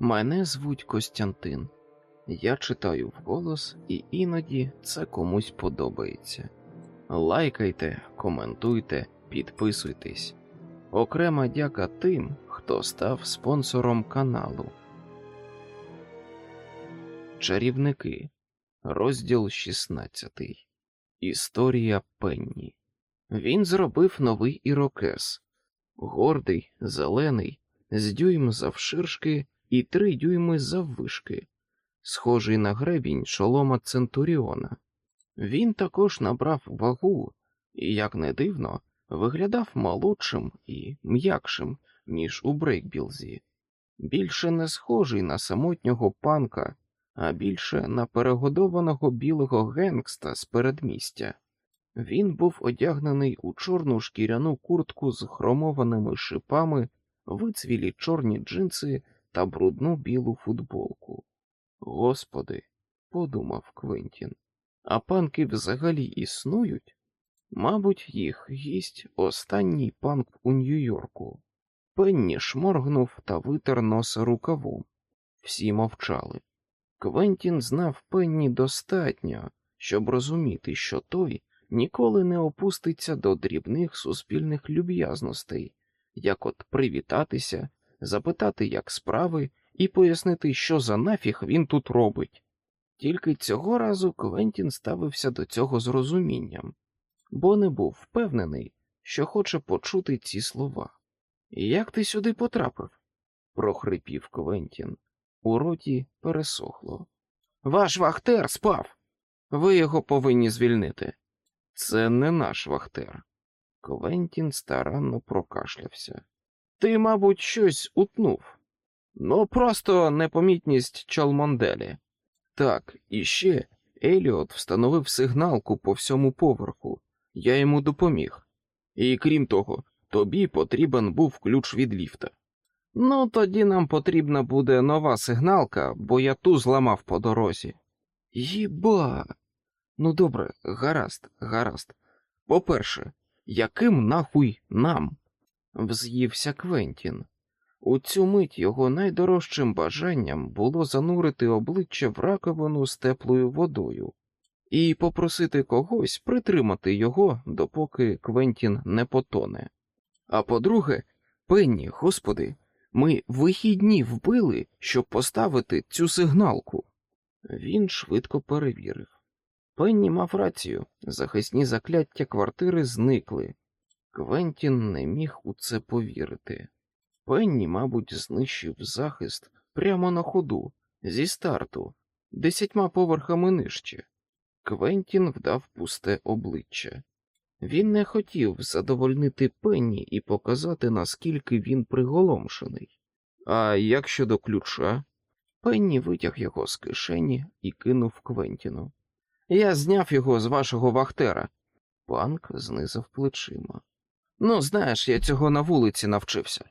Мене звуть Костянтин. Я читаю вголос, і іноді це комусь подобається. Лайкайте, коментуйте, підписуйтесь. Окрема дяка тим, хто став спонсором каналу. Чарівники. Розділ 16. Історія Пенні. Він зробив новий ірокез. Гордий, зелений, з дюйм завширшки і три дюйми заввишки, схожий на гребінь шолома Центуріона. Він також набрав вагу і, як не дивно, виглядав молодшим і м'якшим, ніж у Брейкбілзі. Більше не схожий на самотнього панка, а більше на перегодованого білого генгста з передмістя. Він був одягнений у чорну шкіряну куртку з хромованими шипами, вицвілі чорні джинси та брудну білу футболку. Господи, подумав Квентін, а панки взагалі існують? Мабуть, їх гість останній панк у Нью-Йорку. Пенні шморгнув та витер носа рукавом. Всі мовчали. Квентін знав Пенні достатньо, щоб розуміти, що той ніколи не опуститься до дрібних суспільних люб'язностей, як от привітатися, запитати, як справи, і пояснити, що за нафіг він тут робить. Тільки цього разу Квентін ставився до цього з розумінням, бо не був впевнений, що хоче почути ці слова. Як ти сюди потрапив? прохрипів Квентін. У роті пересохло. Ваш вахтер спав. Ви його повинні звільнити. Це не наш вахтер. Квентін старанно прокашлявся. Ти, мабуть, щось утнув. Ну, просто непомітність Чалмонделі. Так, і ще Еліот встановив сигналку по всьому поверху. Я йому допоміг. І крім того, тобі потрібен був ключ від ліфта. Ну, тоді нам потрібна буде нова сигналка, бо я ту зламав по дорозі. Їба. Ну добре, гаразд, гаразд. По-перше, яким нахуй нам? Вз'ївся Квентін. У цю мить його найдорожчим бажанням було занурити обличчя в раковину з теплою водою і попросити когось притримати його, допоки Квентін не потоне. А по-друге, пенні, господи, ми вихідні вбили, щоб поставити цю сигналку. Він швидко перевірив. Пенні мав рацію, захисні закляття квартири зникли. Квентін не міг у це повірити. Пенні, мабуть, знищив захист прямо на ходу, зі старту, десятьма поверхами нижче. Квентін вдав пусте обличчя. Він не хотів задовольнити Пенні і показати, наскільки він приголомшений. А як щодо ключа? Пенні витяг його з кишені і кинув Квентіну. Я зняв його з вашого вахтера. Панк знизав плечима. Ну, знаєш, я цього на вулиці навчився.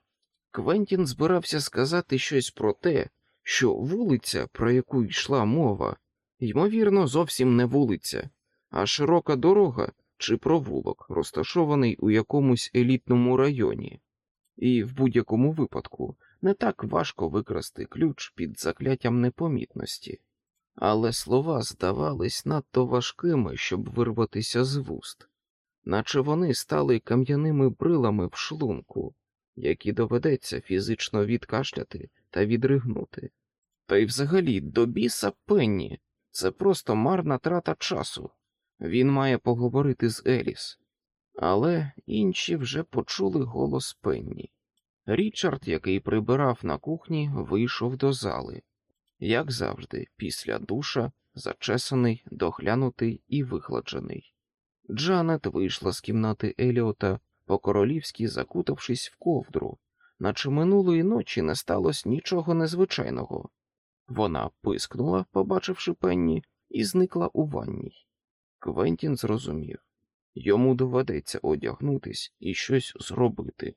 Квентін збирався сказати щось про те, що вулиця, про яку йшла мова, ймовірно, зовсім не вулиця, а широка дорога чи провулок, розташований у якомусь елітному районі, і в будь-якому випадку не так важко викрасти ключ під закляттям непомітності, але слова здавались надто важкими, щоб вирватися з вуст, наче вони стали кам'яними брилами в шлунку, які доведеться фізично відкашляти та відригнути. Та й взагалі до біса пенні це просто марна трата часу. Він має поговорити з Еліс, але інші вже почули голос Пенні. Річард, який прибирав на кухні, вийшов до зали, як завжди, після душа, зачесаний, доглянутий і вихладжений. Джанет вийшла з кімнати Еліота, по королівськи закутавшись в ковдру, наче минулої ночі не сталося нічого незвичайного. Вона пискнула, побачивши пенні, і зникла у ванній. Квентін зрозумів йому доведеться одягнутись і щось зробити.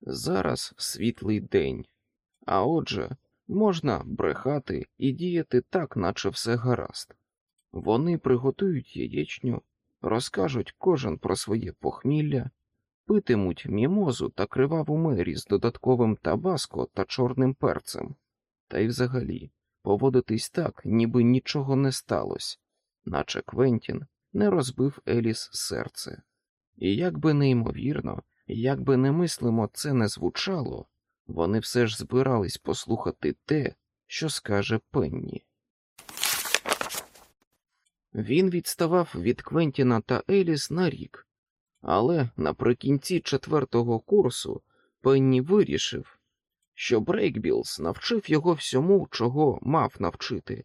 Зараз світлий день, а отже, можна брехати і діяти так, наче все гаразд. Вони приготують яєчню, розкажуть кожен про своє похмілля, питимуть мімозу та криваву мері з додатковим табаско та чорним перцем. та й взагалі поводитись так, ніби нічого не сталося, наче Квентін не розбив Еліс серце. І як би неймовірно, як би немислимо це не звучало, вони все ж збирались послухати те, що скаже Пенні. Він відставав від Квентіна та Еліс на рік, але наприкінці четвертого курсу Пенні вирішив, що Брейкбілз навчив його всьому, чого мав навчити.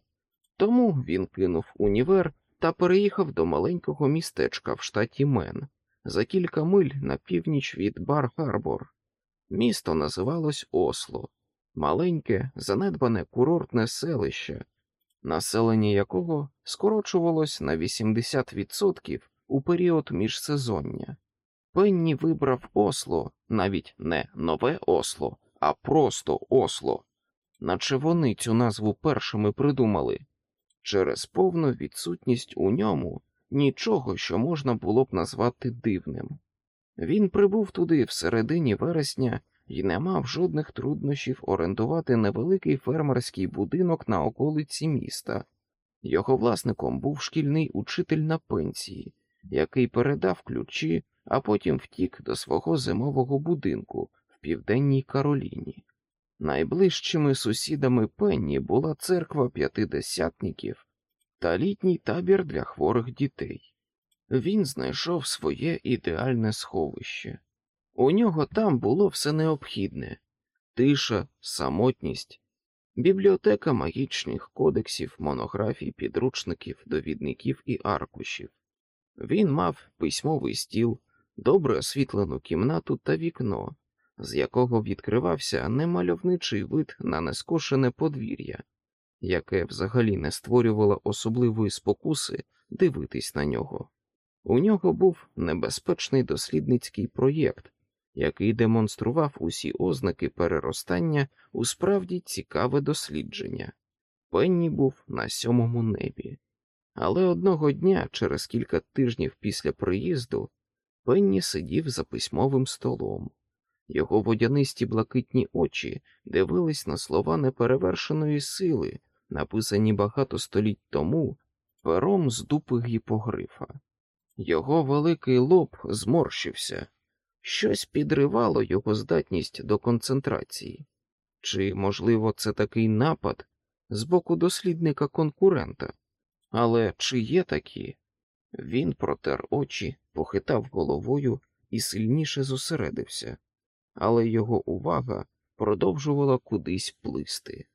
Тому він кинув універ та переїхав до маленького містечка в штаті Мен за кілька миль на північ від Бар Харбор. Місто називалось Осло, маленьке, занедбане курортне селище, населення якого скорочувалось на 80% у період міжсезоння. Пенні вибрав Осло, навіть не нове Осло, а просто Осло, наче вони цю назву першими придумали, через повну відсутність у ньому нічого, що можна було б назвати дивним. Він прибув туди в середині вересня і не мав жодних труднощів орендувати невеликий фермерський будинок на околиці міста. Його власником був шкільний учитель на пенсії, який передав ключі, а потім втік до свого зимового будинку в південній Кароліні. Найближчими сусідами Пенні була церква п'ятидесятників та літній табір для хворих дітей. Він знайшов своє ідеальне сховище. У нього там було все необхідне тиша, самотність, бібліотека магічних кодексів, монографій, підручників, довідників і аркушів. Він мав письмовий стіл, добре освітлену кімнату та вікно, з якого відкривався немальовничий вид на нескошене подвір'я, яке взагалі не створювало особливої спокуси дивитись на нього. У нього був небезпечний дослідницький проєкт, який демонстрував усі ознаки переростання у справді цікаве дослідження. Пенні був на сьомому небі. Але одного дня, через кілька тижнів після приїзду, Пенні сидів за письмовим столом. Його водянисті блакитні очі дивились на слова неперевершеної сили, написані багато століть тому пером з дупи гіпогрифа. Його великий лоб зморщився, щось підривало його здатність до концентрації. Чи, можливо, це такий напад з боку дослідника конкурента? Але чи є такі? Він протер очі, похитав головою і сильніше зосередився, але його увага продовжувала кудись плисти.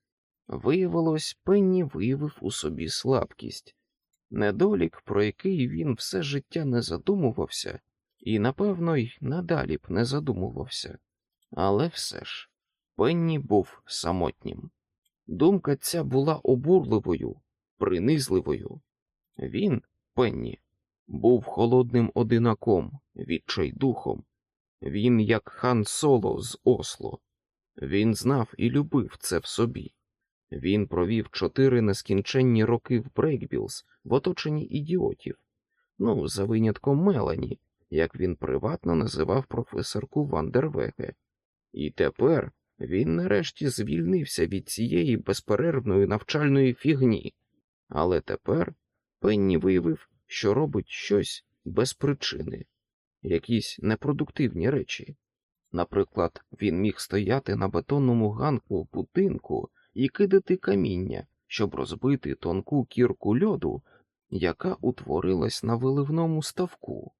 Виявилось, Пенні виявив у собі слабкість, недолік, про який він все життя не задумувався, і, напевно, й надалі б не задумувався. Але все ж, Пенні був самотнім. Думка ця була обурливою, принизливою. Він, Пенні, був холодним одинаком, відчайдухом. Він, як хан Соло з Осло. Він знав і любив це в собі. Він провів чотири нескінченні роки в Брейкбілз в оточенні ідіотів, ну, за винятком Мелані, як він приватно називав професорку Вандервеге. І тепер він нарешті звільнився від цієї безперервної навчальної фігні, але тепер Пенні виявив, що робить щось без причини, якісь непродуктивні речі. Наприклад, він міг стояти на бетонному ганку будинку і кидати каміння, щоб розбити тонку кірку льоду, яка утворилась на виливному ставку.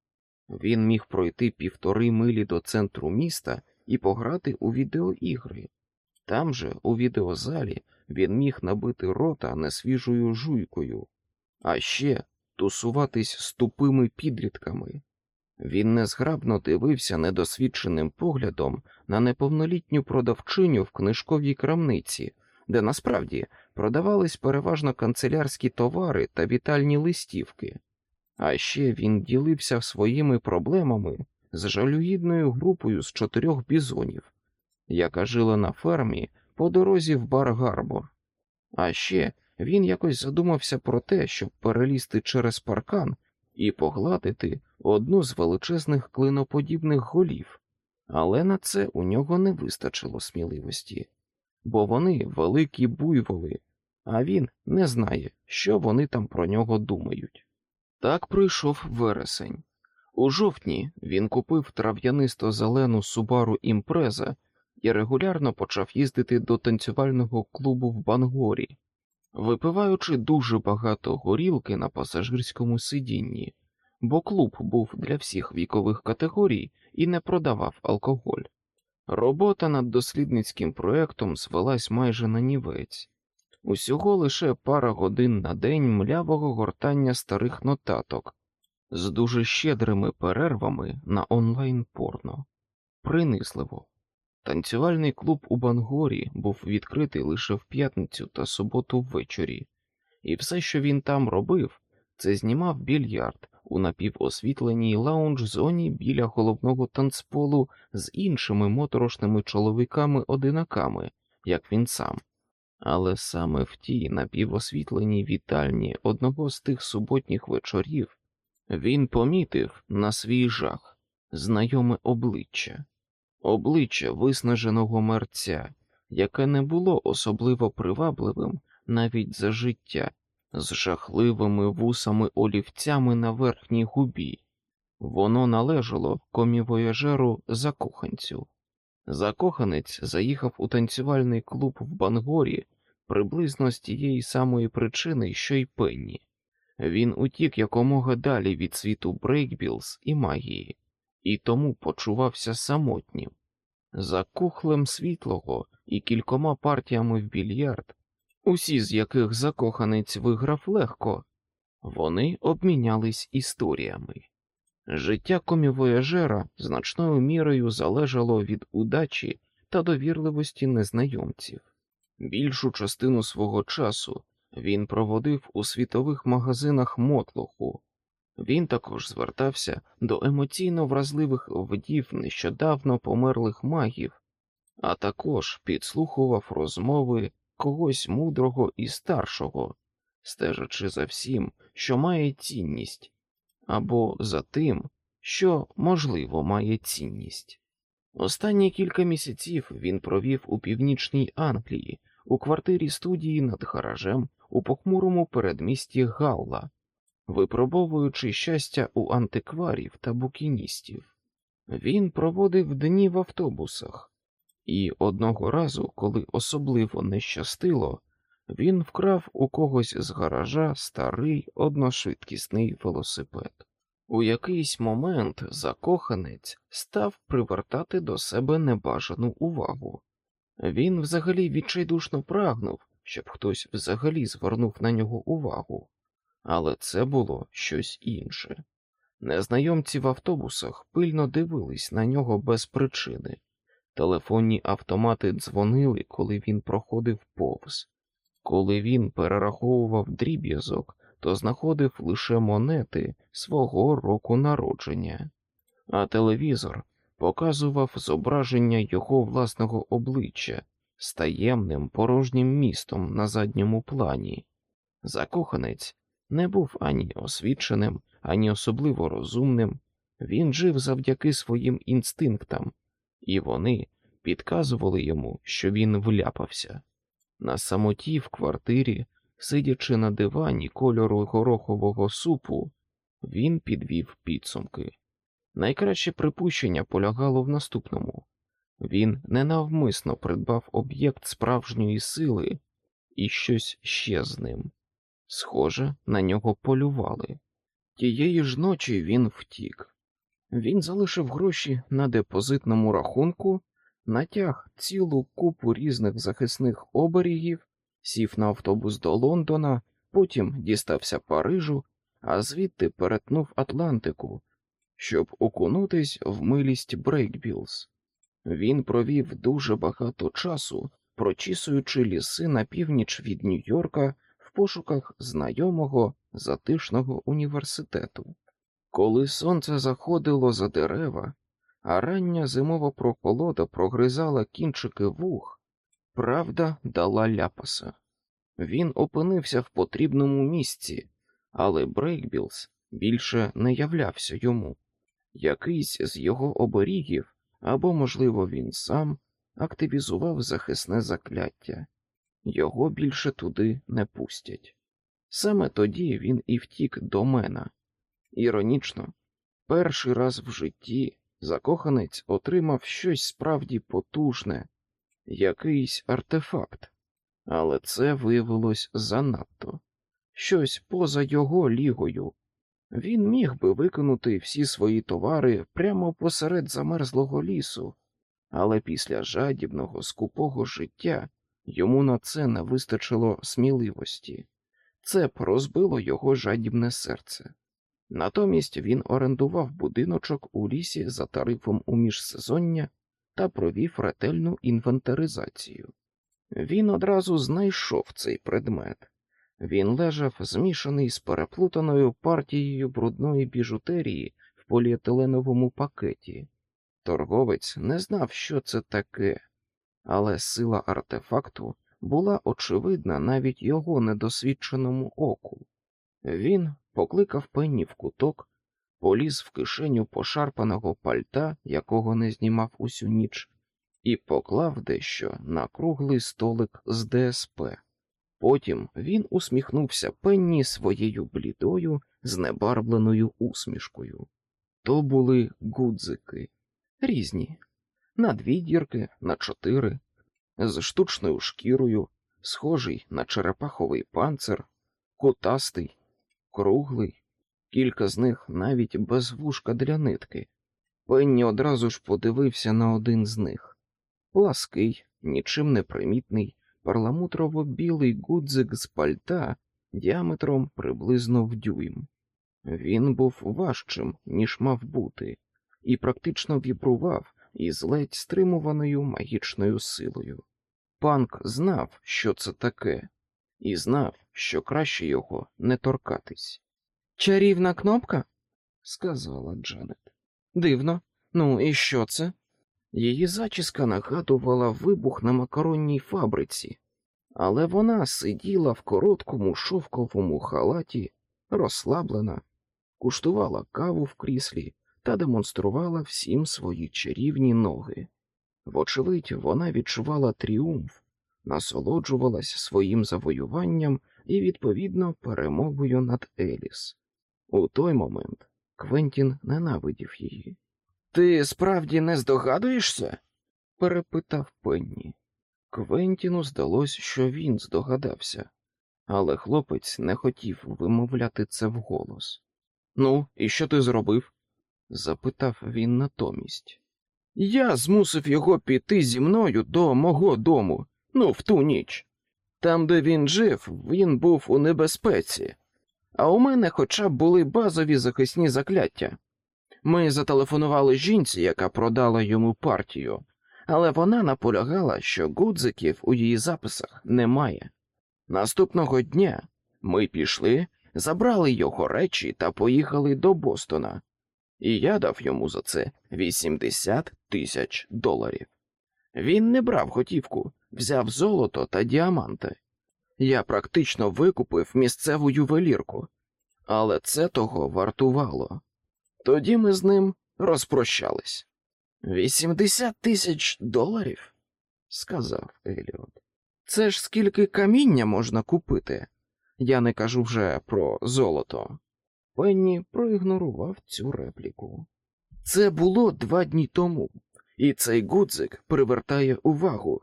Він міг пройти півтори милі до центру міста і пограти у відеоігри. Там же, у відеозалі, він міг набити рота несвіжою жуйкою, а ще тусуватись з тупими підлітками. Він незграбно дивився недосвідченим поглядом на неповнолітню продавчиню в книжковій крамниці, де насправді продавались переважно канцелярські товари та вітальні листівки. А ще він ділився своїми проблемами з жалюгідною групою з чотирьох бізонів, яка жила на фермі по дорозі в бар Гарбор. А ще він якось задумався про те, щоб перелізти через паркан і погладити одну з величезних клиноподібних голів, але на це у нього не вистачило сміливості. бо вони великі буйволи, а він не знає, що вони там про нього думають. Так пройшов вересень. У жовтні він купив трав'янисто зелену Субару імпреза і регулярно почав їздити до танцювального клубу в Бангорі, випиваючи дуже багато горілки на пасажирському сидінні, бо клуб був для всіх вікових категорій і не продавав алкоголь. Робота над дослідницьким проектом звелась майже на нівець, усього лише пара годин на день млявого гортання старих нотаток з дуже щедрими перервами на онлайн порно. Принизливо. Танцювальний клуб у Бангорі був відкритий лише в п'ятницю та суботу ввечері, і все, що він там робив, це знімав більярд у напівосвітленій лаунж-зоні біля головного танцполу з іншими моторошними чоловіками-одинаками, як він сам. Але саме в тій напівосвітленій вітальні одного з тих суботніх вечорів він помітив на свій жах знайоме обличчя, обличчя виснаженого мерця, яке не було особливо привабливим навіть за життя, з жахливими вусами олівцями на верхній губі. Воно належало комівояжеру закоханцю. Закоханець заїхав у танцювальний клуб в Бангорі приблизно з тієї самої причини, що й Пенні. Він утік якомога далі від світу брейкбілз і магії, і тому почувався самотнім. За кухлем світлого і кількома партіями в більярд, усі з яких закоханець виграв легко, вони обмінялись історіями. Життя комівояжера значною мірою залежало від удачі та довірливості незнайомців. Більшу частину свого часу він проводив у світових магазинах мотлоху. Він також звертався до емоційно вразливих вдів нещодавно померлих магів, а також підслухував розмови когось мудрого і старшого, стежачи за всім, що має цінність, або за тим, що, можливо, має цінність. Останні кілька місяців він провів у північній Англії, у квартирі студії над гаражем у похмурому передмісті Галла, випробовуючи щастя у антикварів та букіністів. Він проводив дні в автобусах, і одного разу, коли особливо не щастило, він вкрав у когось з гаража старий одношвидкісний велосипед. У якийсь момент закоханець став привертати до себе небажану увагу. Він взагалі відчайдушно прагнув, щоб хтось взагалі звернув на нього увагу, але це було щось інше. Незнайомці в автобусах пильно дивились на нього без причини. Телефонні автомати дзвонили, коли він проходив повз. Коли він перераховував дріб'язок, то знаходив лише монети свого року народження, а телевізор показував зображення його власного обличчя з таємним порожнім містом на задньому плані. Закоханець не був ані освіченим, ані особливо розумним, він жив завдяки своїм інстинктам, і вони підказували йому, що він вляпався. На самоті в квартирі, сидячи на дивані кольору горохового супу, він підвів підсумки. Найкраще припущення полягало в наступному він ненавмисно придбав об'єкт справжньої сили і щось ще з ним. Схоже, на нього полювали. Тієї ж ночі він втік. Він залишив гроші на депозитному рахунку, натяг цілу купу різних захисних оберігів, сів на автобус до Лондона, потім дістався Парижу, а звідти перетнув Атлантику, щоб окунутись в милість Брейкбілз. Він провів дуже багато часу, прочісуючи ліси на північ від Нью-Йорка в пошуках знайомого затишного університету. Коли сонце заходило за дерева, а рання зимова прохолода прогризала кінчики вух, правда дала ляпаса. Він опинився в потрібному місці, але Брейкбілз більше не являвся йому. Якийсь з його оберігів, або, можливо, він сам активізував захисне закляття. Його більше туди не пустять. Саме тоді він і втік до мене. Іронічно, перший раз в житті закоханець отримав щось справді потужне, якийсь артефакт, але це виявилось занадто щось поза його лігою. Він міг би викинути всі свої товари прямо посеред замерзлого лісу, але після жадібного, скупого життя йому на це не вистачило сміливості. Це б розбило його жадібне серце. Натомість він орендував будиночок у лісі за тарифом у міжсезоння та провів ретельну інвентаризацію. Він одразу знайшов цей предмет. Він лежав змішаний з переплутаною партією брудної біжутерії в поліетиленовому пакеті. Торговець не знав, що це таке, але сила артефакту була очевидна навіть його недосвідченому оку. Він покликав пенні в куток, поліз в кишеню пошарпаного пальта, якого не знімав усю ніч, і поклав дещо на круглий столик з ДСП. Потім він усміхнувся пенні своєю блідою, знебарвленою усмішкою. То були гудзики, різні, на дві дірки, на чотири, з штучною шкірою, схожий на черепаховий панцир, котастий, круглий, кілька з них навіть без вушка для нитки. Пенні одразу ж подивився на один з них плаский, нічим не примітний, перламутрово-білий гудзик з пальта діаметром приблизно в дюйм. Він був важчим, ніж мав бути, і практично вібрував із ледь стримуваною магічною силою. Панк знав, що це таке, і знав, що краще його не торкатись. Чарівна кнопка? сказала Джанет. Дивно. Ну, і що це? Її зачіска нагадувала вибух на макаронній фабриці, але вона сиділа в короткому шовковому халаті, розслаблена, куштувала каву в кріслі та демонструвала всім свої чарівні ноги. Вочевидь, вона відчувала тріумф, насолоджувалась своїм завоюванням і, відповідно, перемогою над Еліс. У той момент Квентін ненавидів її. Ти справді не здогадуєшся? перепитав Пенні. Квентіну здалось, що він здогадався, але хлопець не хотів вимовляти це вголос. Ну, і що ти зробив? запитав він натомість. Я змусив його піти зі мною до мого дому, ну, в ту ніч. Там, де він жив, він був у небезпеці, а у мене хоча б були базові захисні закляття. Ми зателефонували жінці, яка продала йому партію, але вона наполягала, що гудзиків у її записах немає. Наступного дня ми пішли, забрали його речі та поїхали до Бостона, і я дав йому за це 80 тисяч доларів. Він не брав готівку, взяв золото та діаманти. Я практично викупив місцеву ювелірку, але це того вартувало. Тоді ми з ним розпрощались. Вісімдесят тисяч доларів, сказав Еліот. Це ж скільки каміння можна купити. Я не кажу вже про золото. Пенні проігнорував цю репліку. Це було два дні тому, і цей гудзик привертає увагу.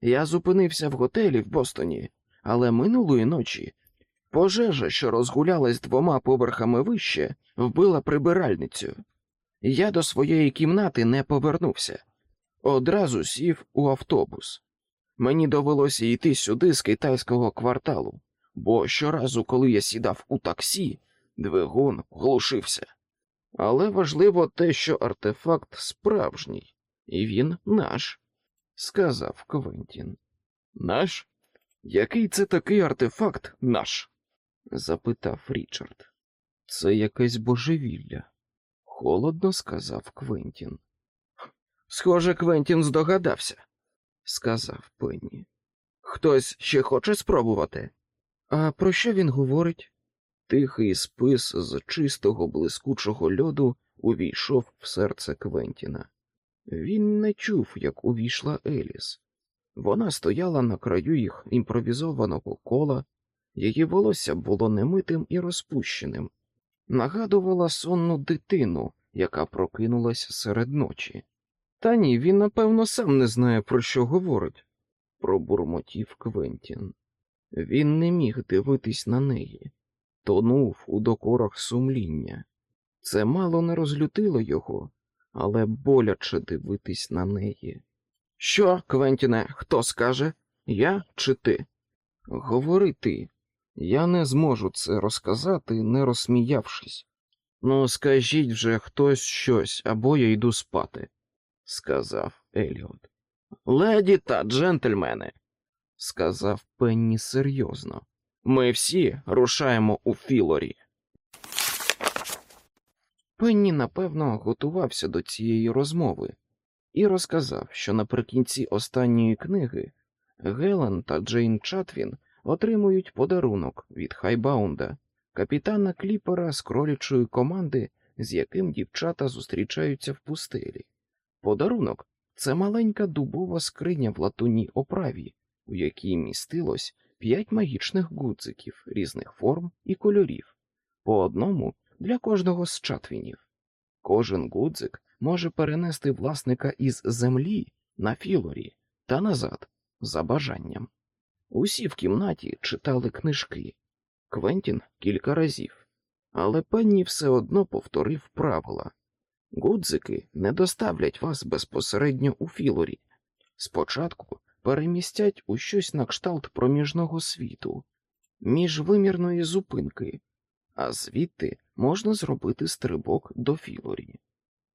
Я зупинився в готелі в Бостоні, але минулої ночі пожежа, що розгулялась двома поверхами вище, вбила прибиральницю. Я до своєї кімнати не повернувся. Одразу сів у автобус. Мені довелося йти сюди з китайського кварталу, бо щоразу, коли я сідав у таксі, двигун глушився. Але важливо те, що артефакт справжній, і він наш, сказав Квентін. Наш? Який це такий артефакт наш? запитав Річард. Це якесь божевілля, холодно сказав Квентін. Схоже, Квентін здогадався, сказав Пенні. Хтось ще хоче спробувати? А про що він говорить? Тихий спис з чистого блискучого льоду увійшов в серце Квентіна. Він не чув, як увійшла Еліс. Вона стояла на краю їх імпровізованого кола, її волосся було немитим і розпущеним, нагадувала сонну дитину, яка прокинулась серед ночі. Та ні, він, напевно, сам не знає, про що говорить, пробурмотів Квентін. Він не міг дивитись на неї, тонув у докорах сумління. Це мало не розлютило його, але боляче дивитись на неї. Що, Квентіне, хто скаже? Я чи ти? Говори ти. Я не зможу це розказати, не розсміявшись. Ну, скажіть вже хтось щось, або я йду спати, сказав Еліот. Леді та джентльмени, сказав Пенні серйозно. Ми всі рушаємо у Філорі. Пенні, напевно, готувався до цієї розмови і розказав, що наприкінці останньої книги Гелен та Джейн Чатвін отримують подарунок від Хайбаунда, капітана кліпера з кролячої команди, з яким дівчата зустрічаються в пустелі. Подарунок це маленька дубова скриня в латунній оправі, у якій містилось п'ять магічних гудзиків різних форм і кольорів, по одному для кожного з чатвінів. Кожен гудзик може перенести власника із землі на філорі та назад за бажанням. Усі в кімнаті читали книжки, Квентін кілька разів, але Пенні все одно повторив правила. Гудзики не доставлять вас безпосередньо у філорі. Спочатку перемістять у щось на кшталт проміжного світу, міжвимірної зупинки, а звідти можна зробити стрибок до філорі.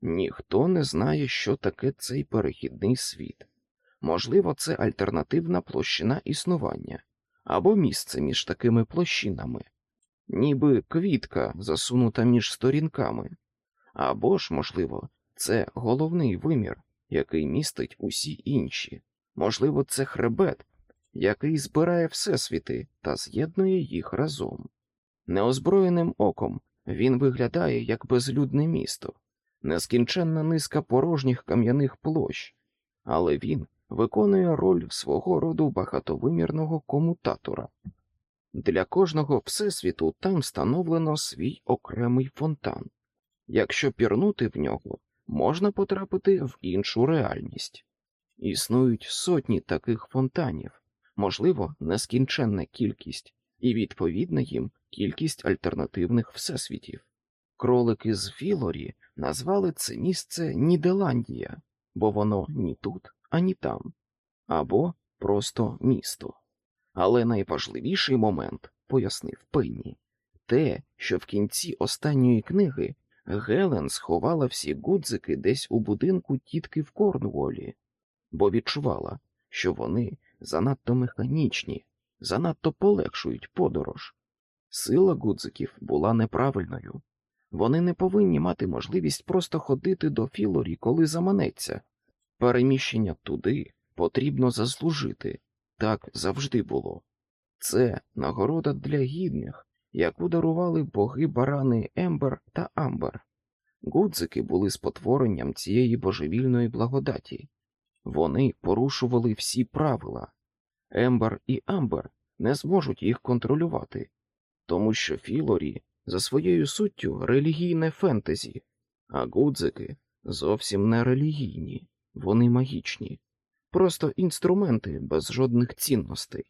Ніхто не знає, що таке цей перехідний світ. Можливо, це альтернативна площина існування або місце між такими площинами, ніби квітка, засунута між сторінками, або ж, можливо, це головний вимір, який містить усі інші. Можливо, це хребет, який збирає всесвіти та з'єднує їх разом. Неозброєним оком він виглядає як безлюдне місто, нескінченна низка порожніх кам'яних площ, але він виконує роль свого роду багатовимірного комутатора. Для кожного всесвіту там встановлено свій окремий фонтан. Якщо пірнути в нього, можна потрапити в іншу реальність. Існують сотні таких фонтанів, можливо, нескінченна кількість, і відповідна їм кількість альтернативних всесвітів. Кролики з Філорі назвали це місце Нідерландія, бо воно ні тут, ані там, або просто місто. Але найважливіший момент, пояснив Пенні, те, що в кінці останньої книги Гелен сховала всі гудзики десь у будинку тітки в Корнуолі, бо відчувала, що вони занадто механічні, занадто полегшують подорож. Сила гудзиків була неправильною. Вони не повинні мати можливість просто ходити до Філорі, коли заманеться. Переміщення туди потрібно заслужити, так завжди було. Це нагорода для гідних, яку дарували боги барани Ембер та Амбер. Гудзики були спотворенням цієї божевільної благодаті. Вони порушували всі правила. Ембер і Амбер не зможуть їх контролювати, тому що Філорі за своєю суттю релігійне фентезі, а гудзики зовсім не релігійні, вони магічні, просто інструменти без жодних цінностей.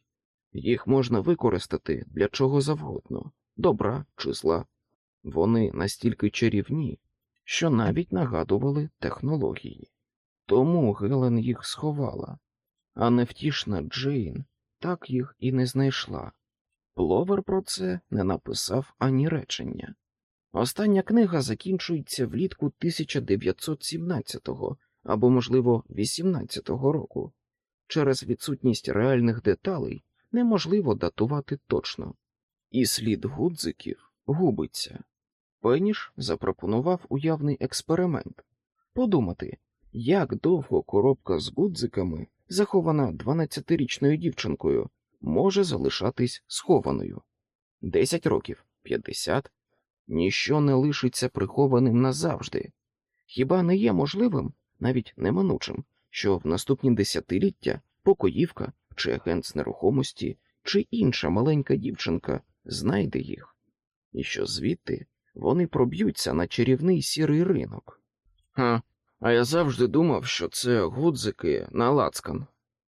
Їх можна використати для чого завгодно, добра чи зла. Вони настільки чарівні, що навіть нагадували технології. Тому Гелен їх сховала, а невтішна Джейн так їх і не знайшла. Пловер про це не написав ані речення. Остання книга закінчується влітку 1917-го або, можливо, 18-го року. Через відсутність реальних деталей неможливо датувати точно, і слід гудзиків губиться. Пеніш запропонував уявний експеримент подумати, як довго коробка з гудзиками, захована 12-річною дівчинкою, може залишатись схованою. Десять років, п'ятдесят. Ніщо не лишиться прихованим назавжди. Хіба не є можливим навіть неминучим, що в наступні десятиліття покоївка чи агент з нерухомості, чи інша маленька дівчинка знайде їх, і що звідти вони проб'ються на чарівний сірий ринок. Ха, а я завжди думав, що це гудзики на лацкан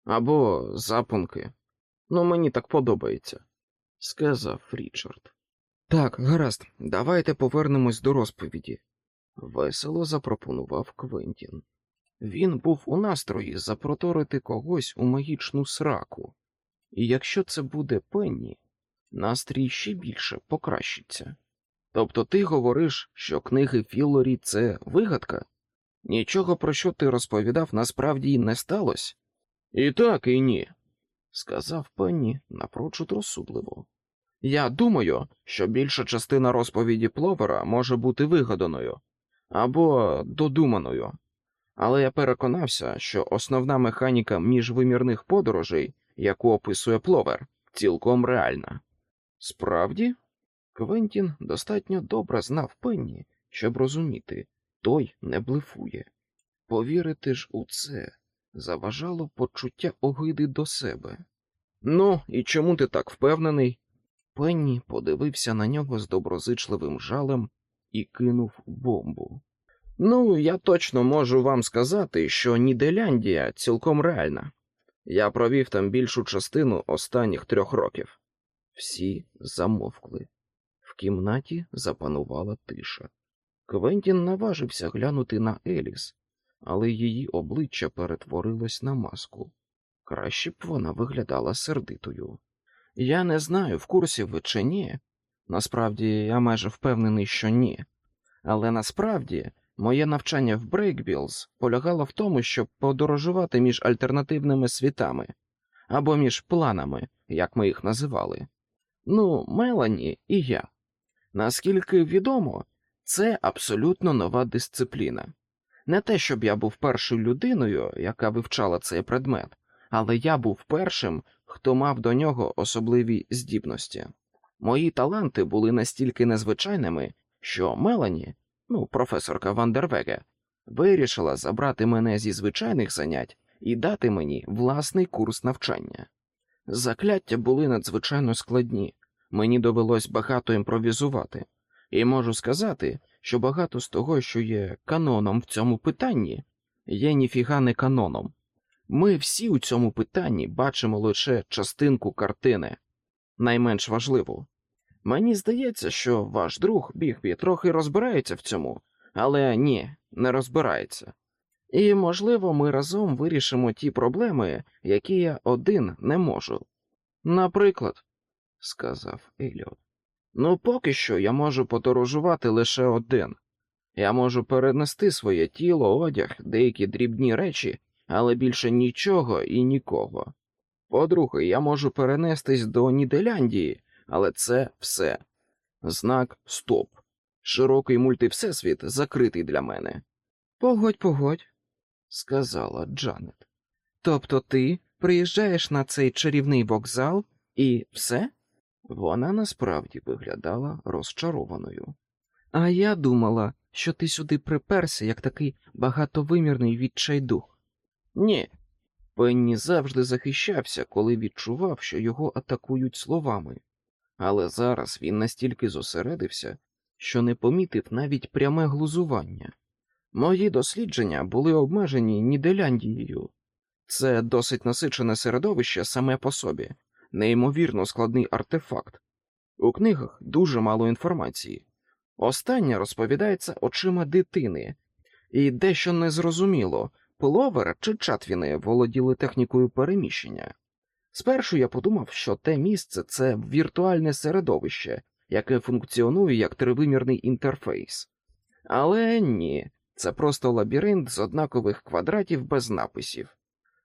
або запонки. Ну, мені так подобається, сказав Річард. Так, гаразд, давайте повернемось до розповіді, весело запропонував Квентін. Він був у настрої запроторити когось у магічну сраку, і якщо це буде пенні, настрій ще більше покращиться. Тобто ти говориш, що книги Філорі це вигадка? Нічого, про що ти розповідав, насправді не сталося? І так, і ні, сказав Пенні напрочуд розсудливо. Я думаю, що більша частина розповіді Пловера може бути вигаданою або додуманою, але я переконався, що основна механіка міжвимірних подорожей, яку описує Пловер, цілком реальна. Справді, Квентін достатньо добре знав Пенні, щоб розуміти, той не блефує. Повірити ж у це заважало почуття огиди до себе. Ну, і чому ти так впевнений? Пенні подивився на нього з доброзичливим жалем і кинув бомбу. Ну, я точно можу вам сказати, що Ніделяндія цілком реальна. Я провів там більшу частину останніх трьох років. Всі замовкли. В кімнаті запанувала тиша. Квентін наважився глянути на Еліс, але її обличчя перетворилось на маску. Краще б вона виглядала сердитою. Я не знаю, в курсі ви чи ні. Насправді, я майже впевнений, що ні. Але насправді моє навчання в Брейкбілз полягало в тому, щоб подорожувати між альтернативними світами або між планами, як ми їх називали. Ну, Мелані і я. Наскільки відомо, це абсолютно нова дисципліна. Не те, щоб я був першою людиною, яка вивчала цей предмет, але я був першим, хто мав до нього особливі здібності. Мої таланти були настільки незвичайними, що Мелані, ну, професорка Вандервеге, вирішила забрати мене зі звичайних занять і дати мені власний курс навчання. Закляття були надзвичайно складні, мені довелось багато імпровізувати, і можу сказати, що багато з того, що є каноном в цьому питанні, є ніфіга не каноном. Ми всі у цьому питанні бачимо лише частинку картини, найменш важливу. Мені здається, що ваш друг Бігбі трохи розбирається в цьому, але ні, не розбирається. І, можливо, ми разом вирішимо ті проблеми, які я один не можу. Наприклад, сказав Еліот, ну поки що я можу подорожувати лише один. Я можу перенести своє тіло, одяг, деякі дрібні речі, але більше нічого і нікого. По-друге, я можу перенестись до Ніделяндії, але це все. Знак стоп. Широкий мультивсесвіт закритий для мене. Погодь, погодь, сказала Джанет. Тобто ти приїжджаєш на цей чарівний вокзал і все? Вона насправді виглядала розчарованою. А я думала, що ти сюди приперся, як такий багатовимірний відчайдух. Ні. Пенні завжди захищався, коли відчував, що його атакують словами, але зараз він настільки зосередився, що не помітив навіть пряме глузування. Мої дослідження були обмежені Ніделяндією. Це досить насичене середовище саме по собі, неймовірно складний артефакт. У книгах дуже мало інформації. Остання розповідається очима дитини, і дещо незрозуміло, Пловер чи Чатвіни володіли технікою переміщення. Спершу я подумав, що те місце це віртуальне середовище, яке функціонує як тривимірний інтерфейс. Але ні, це просто лабіринт з однакових квадратів без написів.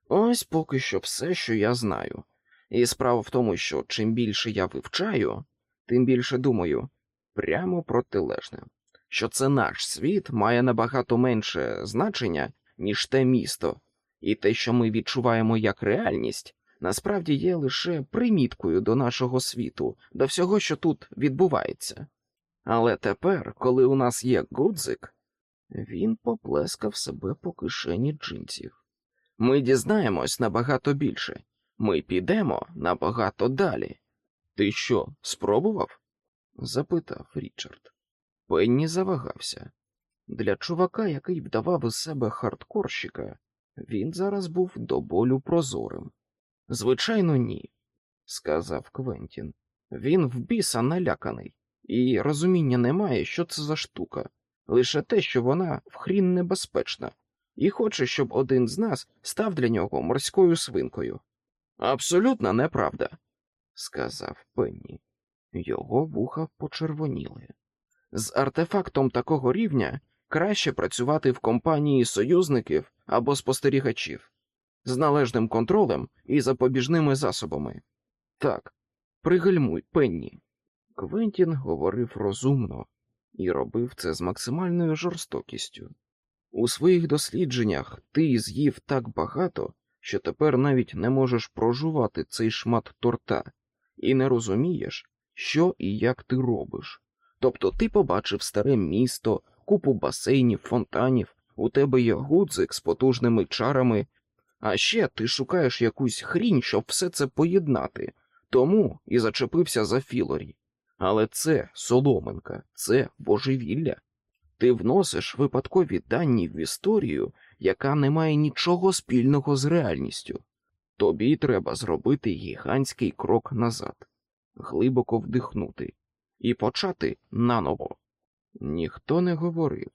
Ось поки що все, що я знаю. І справа в тому, що чим більше я вивчаю, тим більше думаю прямо протилежне, що це наш світ має набагато менше значення, ніж те місто, і те, що ми відчуваємо як реальність, насправді є лише приміткою до нашого світу, до всього, що тут відбувається. Але тепер, коли у нас є гудзик, Він поплескав себе по кишені джинсів. Ми дізнаємось набагато більше. Ми підемо набагато далі. Ти що, спробував? запитав Річард. Пенні завагався. Для чувака, який вдавав із себе хардкорщика, він зараз був до болю прозорим. Звичайно, ні, сказав Квентін. Він в біса наляканий, і розуміння немає, що це за штука, лише те, що вона вхрін небезпечна, і хоче, щоб один з нас став для нього морською свинкою. Абсолютна неправда, сказав Пенні. Його вуха почервоніли. З артефактом такого рівня краще працювати в компанії союзників або спостерігачів з належним контролем і запобіжними засобами. Так, пригальмуй, Пенні. Квентін говорив розумно і робив це з максимальною жорстокістю. У своїх дослідженнях ти з'їв так багато, що тепер навіть не можеш прожувати цей шмат торта, і не розумієш, що і як ти робиш. Тобто ти побачив старе місто, купу басейнів, фонтанів, у тебе є гудзик з потужними чарами, а ще ти шукаєш якусь хрінь, щоб все це поєднати, тому і зачепився за Філорі. Але це соломинка, це божевілля. Ти вносиш випадкові дані в історію, яка не має нічого спільного з реальністю. Тобі треба зробити гігантський крок назад, глибоко вдихнути і почати наново. Ніхто не говорив.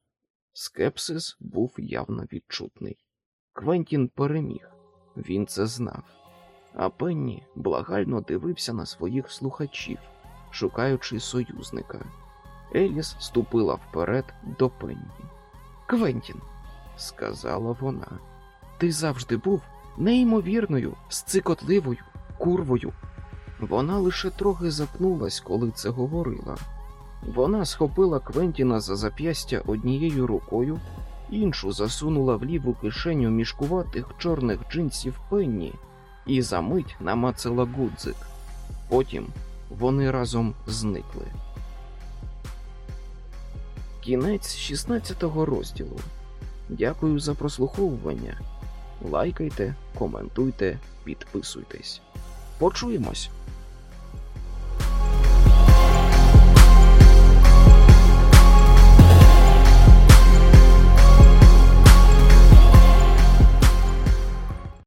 Скепсис був явно відчутний. Квентін переміг, він це знав. А Пенні благально дивився на своїх слухачів, шукаючи союзника. Еліс ступила вперед до Пенні. Квентін, сказала вона, ти завжди був неймовірною, сцикотливою, курвою. Вона лише трохи запнулась, коли це говорила. Вона схопила Квентіна за зап'ястя однією рукою, іншу засунула в ліву кишеню мішкуватих чорних джинсів Пенні і за мить намацала гудзик. Потім вони разом зникли. Кінець 16 розділу. Дякую за прослуховування. Лайкайте, коментуйте, підписуйтесь. Почуємось!